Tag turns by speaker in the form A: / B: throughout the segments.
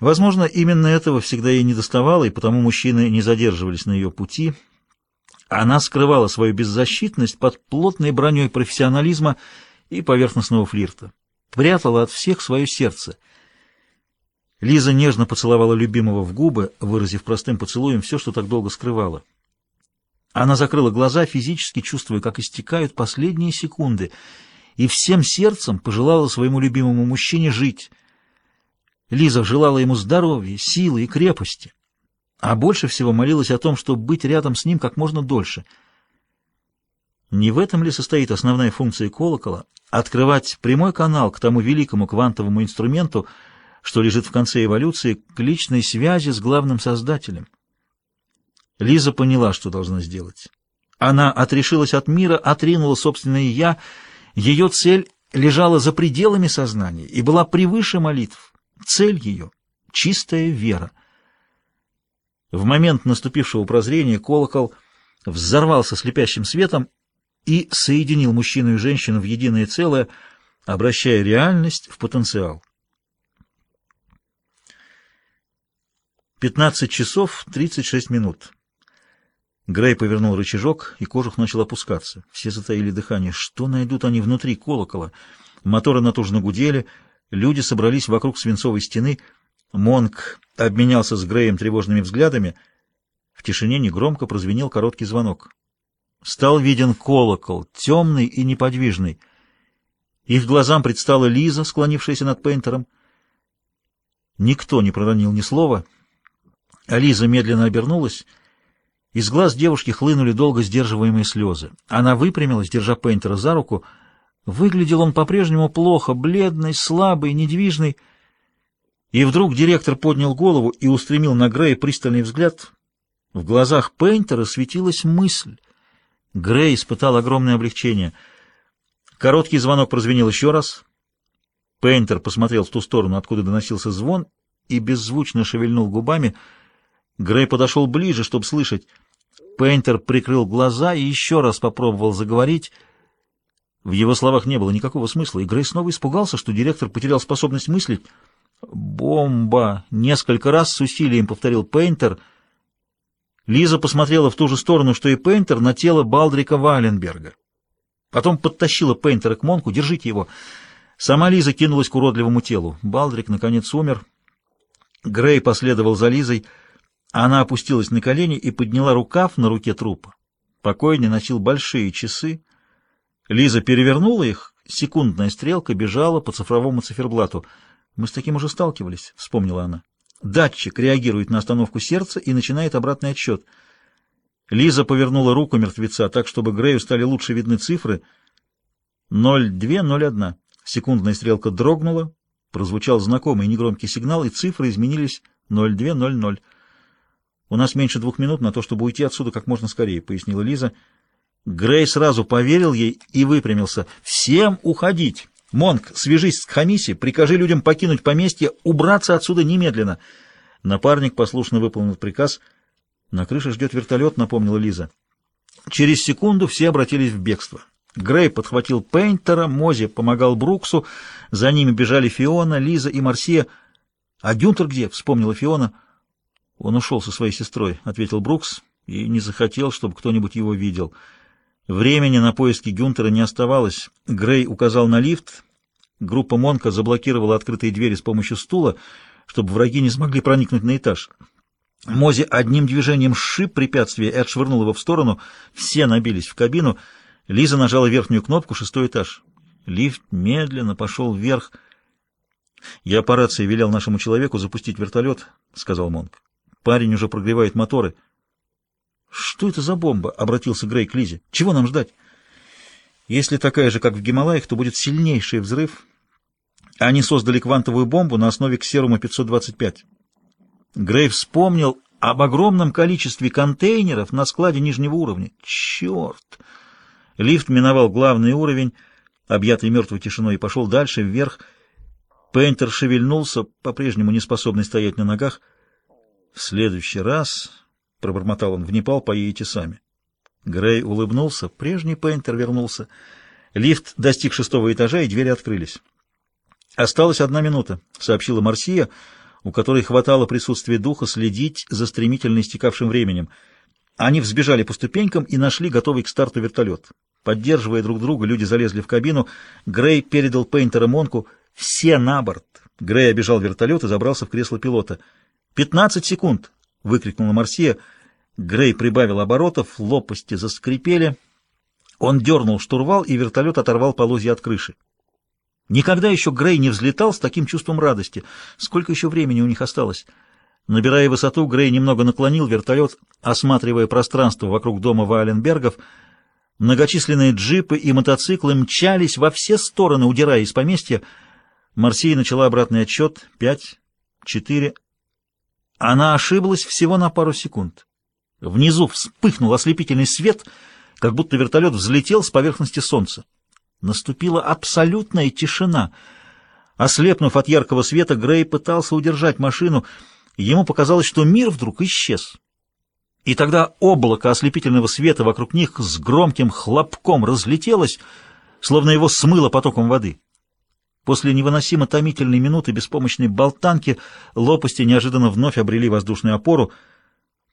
A: Возможно, именно этого всегда ей недоставало, и потому мужчины не задерживались на ее пути. Она скрывала свою беззащитность под плотной броней профессионализма и поверхностного флирта. Прятала от всех свое сердце. Лиза нежно поцеловала любимого в губы, выразив простым поцелуем все, что так долго скрывала. Она закрыла глаза, физически чувствуя, как истекают последние секунды, и всем сердцем пожелала своему любимому мужчине жить. Лиза желала ему здоровья, силы и крепости, а больше всего молилась о том, чтобы быть рядом с ним как можно дольше. Не в этом ли состоит основная функция колокола — открывать прямой канал к тому великому квантовому инструменту, что лежит в конце эволюции, к личной связи с главным создателем? Лиза поняла, что должна сделать. Она отрешилась от мира, отринула собственное «я». Ее цель лежала за пределами сознания и была превыше молитв. Цель ее — чистая вера. В момент наступившего прозрения колокол взорвался слепящим светом и соединил мужчину и женщину в единое целое, обращая реальность в потенциал. 15 часов 36 минут. Грей повернул рычажок, и кожух начал опускаться. Все затаили дыхание. Что найдут они внутри колокола? Моторы натужно гудели, люди собрались вокруг свинцовой стены. Монк обменялся с Греем тревожными взглядами. В тишине негромко прозвенел короткий звонок. Стал виден колокол, темный и неподвижный. Их глазам предстала Лиза, склонившаяся над Пейнтером. Никто не проронил ни слова. А Лиза медленно обернулась — из глаз девушки хлынули долго сдерживаемые слезы. Она выпрямилась, держа Пейнтера за руку. Выглядел он по-прежнему плохо, бледный, слабый, недвижный. И вдруг директор поднял голову и устремил на Грея пристальный взгляд. В глазах Пейнтера светилась мысль. Грей испытал огромное облегчение. Короткий звонок прозвенел еще раз. Пейнтер посмотрел в ту сторону, откуда доносился звон, и беззвучно шевельнул губами. Грей подошел ближе, чтобы слышать. Пейнтер прикрыл глаза и еще раз попробовал заговорить. В его словах не было никакого смысла, и Грей снова испугался, что директор потерял способность мыслить. «Бомба!» — несколько раз с усилием повторил Пейнтер. Лиза посмотрела в ту же сторону, что и Пейнтер, на тело Балдрика Валенберга. Потом подтащила Пейнтера к Монку. «Держите его!» Сама Лиза кинулась к уродливому телу. Балдрик, наконец, умер. Грей последовал за Лизой — она опустилась на колени и подняла рукав на руке трупа. Покойный носил большие часы. Лиза перевернула их, секундная стрелка бежала по цифровому циферблату. «Мы с таким уже сталкивались», — вспомнила она. Датчик реагирует на остановку сердца и начинает обратный отсчет. Лиза повернула руку мертвеца так, чтобы Грею стали лучше видны цифры. 0201. Секундная стрелка дрогнула, прозвучал знакомый негромкий сигнал, и цифры изменились 0200. «У нас меньше двух минут на то, чтобы уйти отсюда как можно скорее», — пояснила Лиза. Грей сразу поверил ей и выпрямился. «Всем уходить! Монк, свяжись с Хамиси, прикажи людям покинуть поместье, убраться отсюда немедленно!» Напарник послушно выполнил приказ. «На крыше ждет вертолет», — напомнила Лиза. Через секунду все обратились в бегство. Грей подхватил Пейнтера, Мози помогал Бруксу, за ними бежали Фиона, Лиза и Марсия. «А Гюнтер где?» — вспомнила Фиона. «Он ушел со своей сестрой», — ответил Брукс, и не захотел, чтобы кто-нибудь его видел. Времени на поиски Гюнтера не оставалось. Грей указал на лифт. Группа Монка заблокировала открытые двери с помощью стула, чтобы враги не смогли проникнуть на этаж. Мози одним движением сшиб препятствие и отшвырнул его в сторону. Все набились в кабину. Лиза нажала верхнюю кнопку, шестой этаж. Лифт медленно пошел вверх. «Я по рации велел нашему человеку запустить вертолет», — сказал Монк. Парень уже прогревает моторы. «Что это за бомба?» — обратился Грей к Лизе. «Чего нам ждать?» «Если такая же, как в Гималаях, то будет сильнейший взрыв. Они создали квантовую бомбу на основе ксерума-525». Грей вспомнил об огромном количестве контейнеров на складе нижнего уровня. «Черт!» Лифт миновал главный уровень, объятый мертвой тишиной, и пошел дальше, вверх. Пейнтер шевельнулся, по-прежнему не способный стоять на ногах, — «В следующий раз, — пробормотал он, — в Непал поедете сами». Грей улыбнулся. Прежний Пейнтер вернулся. Лифт достиг шестого этажа, и двери открылись. «Осталась одна минута», — сообщила Марсия. у которой хватало присутствия духа следить за стремительно истекавшим временем. Они взбежали по ступенькам и нашли готовый к старту вертолет. Поддерживая друг друга, люди залезли в кабину. Грей передал Пейнтера Монку «Все на борт!». Грей обежал вертолет и забрался в кресло пилота. «Пятнадцать секунд!» — выкрикнула Марсия. Грей прибавил оборотов, лопасти заскрипели. Он дернул штурвал, и вертолет оторвал полозья от крыши. Никогда еще Грей не взлетал с таким чувством радости. Сколько еще времени у них осталось? Набирая высоту, Грей немного наклонил вертолет, осматривая пространство вокруг дома Валенбергов. Многочисленные джипы и мотоциклы мчались во все стороны, удирая из поместья. Марсия начала обратный отсчет. Пять, четыре. Она ошиблась всего на пару секунд. Внизу вспыхнул ослепительный свет, как будто вертолет взлетел с поверхности солнца. Наступила абсолютная тишина. Ослепнув от яркого света, Грей пытался удержать машину. Ему показалось, что мир вдруг исчез. И тогда облако ослепительного света вокруг них с громким хлопком разлетелось, словно его смыло потоком воды. После невыносимо томительной минуты беспомощной болтанки лопасти неожиданно вновь обрели воздушную опору.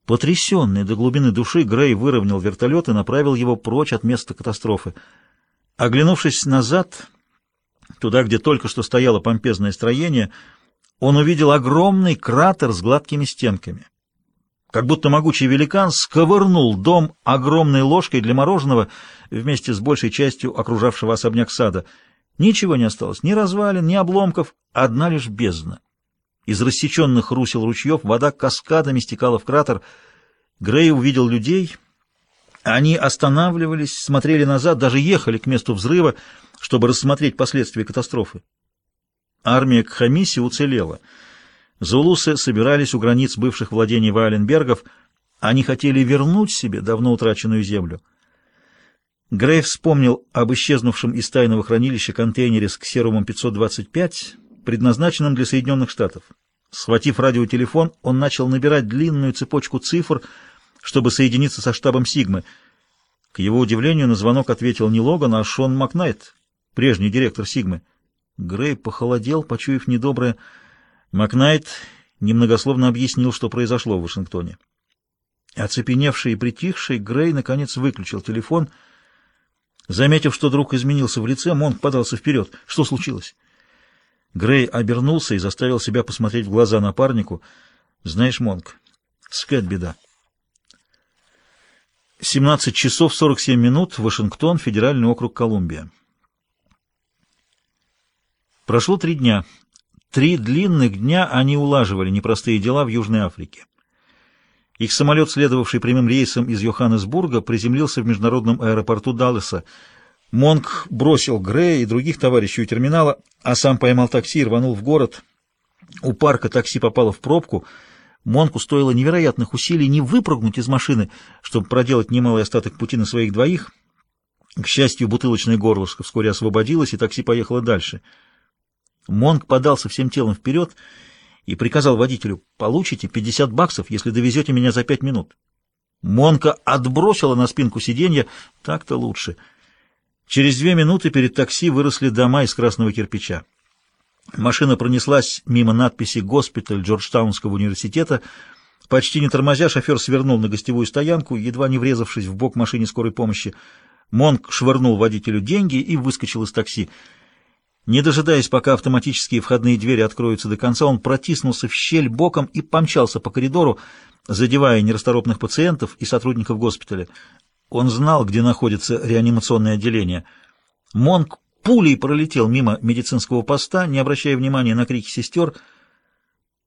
A: Потрясенный до глубины души, Грей выровнял вертолет и направил его прочь от места катастрофы. Оглянувшись назад, туда, где только что стояло помпезное строение, он увидел огромный кратер с гладкими стенками. Как будто могучий великан сковырнул дом огромной ложкой для мороженого вместе с большей частью окружавшего особняк сада. Ничего не осталось, ни развалин, ни обломков, одна лишь бездна. Из рассеченных русел ручьев вода каскадами стекала в кратер. Грей увидел людей — они останавливались, смотрели назад, даже ехали к месту взрыва, чтобы рассмотреть последствия катастрофы. Армия Кхамиси уцелела. Зулусы собирались у границ бывших владений Вайленбергов. Они хотели вернуть себе давно утраченную землю. Грей вспомнил об исчезнувшем из тайного хранилища контейнере с ксерумом 525, предназначенном для Соединенных Штатов. Схватив радиотелефон, он начал набирать длинную цепочку цифр — чтобы соединиться со штабом Сигмы. К его удивлению, на звонок ответил не Логан, а Шон Макнайт, прежний директор Сигмы. Грей похолодел, почуяв недоброе. Макнайт немногословно объяснил, что произошло в Вашингтоне. Оцепеневший и притихший, Грей, наконец, выключил телефон. Заметив, что друг изменился в лице, Монк подался вперед. Что случилось? Грей обернулся и заставил себя посмотреть в глаза напарнику. «Знаешь, Монк, скат беда. 17 часов 47 минут, Вашингтон, Федеральный округ Колумбия. Прошло три дня. Три длинных дня они улаживали непростые дела в Южной Африке. Их самолет, следовавший прямым рейсом из Йоханнесбурга, приземлился в международном аэропорту Даллеса. Монк бросил Грея и других товарищей у терминала, а сам поймал такси и рванул в город. У парка такси попало в пробку — Монку стоило невероятных усилий не выпрыгнуть из машины, чтобы проделать немалый остаток пути на своих двоих. К счастью, бутылочное горлышко вскоре освободилось, и такси поехало дальше. Монк подался всем телом вперед и приказал водителю, «Получите 50 баксов, если довезете меня за пять минут». Монка отбросила на спинку сиденья, так-то лучше. Через две минуты перед такси выросли дома из красного кирпича. Машина пронеслась мимо надписи «Госпиталь Джорджтаунского университета». Почти не тормозя, шофер свернул на гостевую стоянку, едва не врезавшись в бок машине скорой помощи. Монк швырнул водителю деньги и выскочил из такси. Не дожидаясь, пока автоматические входные двери откроются до конца, он протиснулся в щель боком и помчался по коридору, задевая нерасторопных пациентов и сотрудников госпиталя. Он знал, где находится реанимационное отделение. Монк пулей пролетел мимо медицинского поста, не обращая внимания на крики сестер —